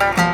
Bye.